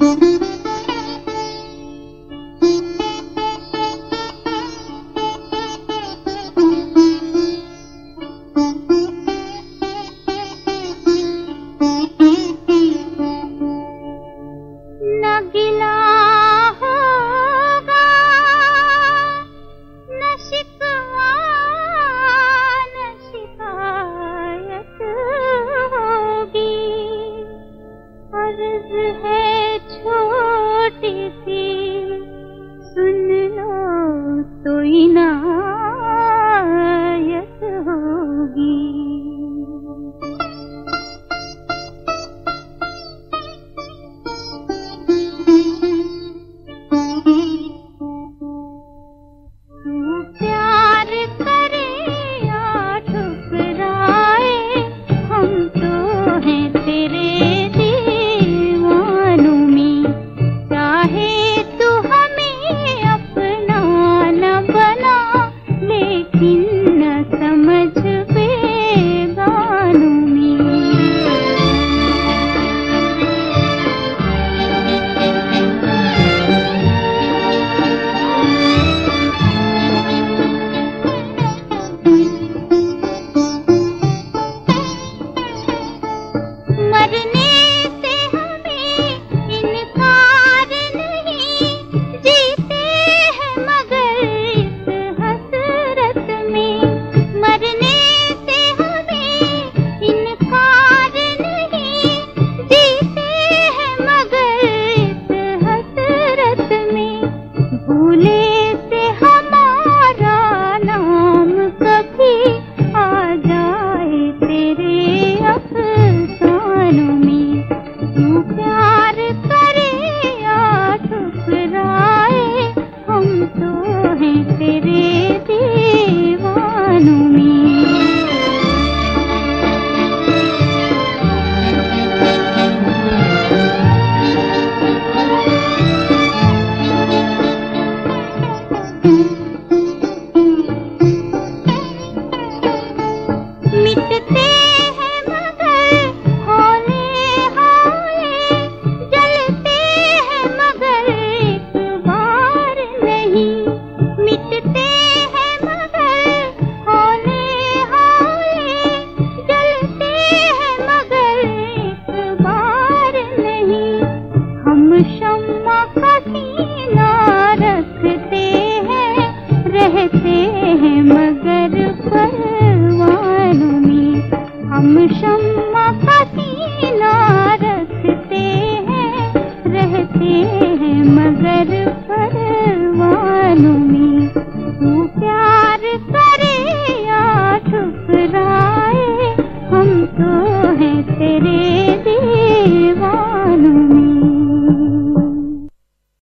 Música हम तेरे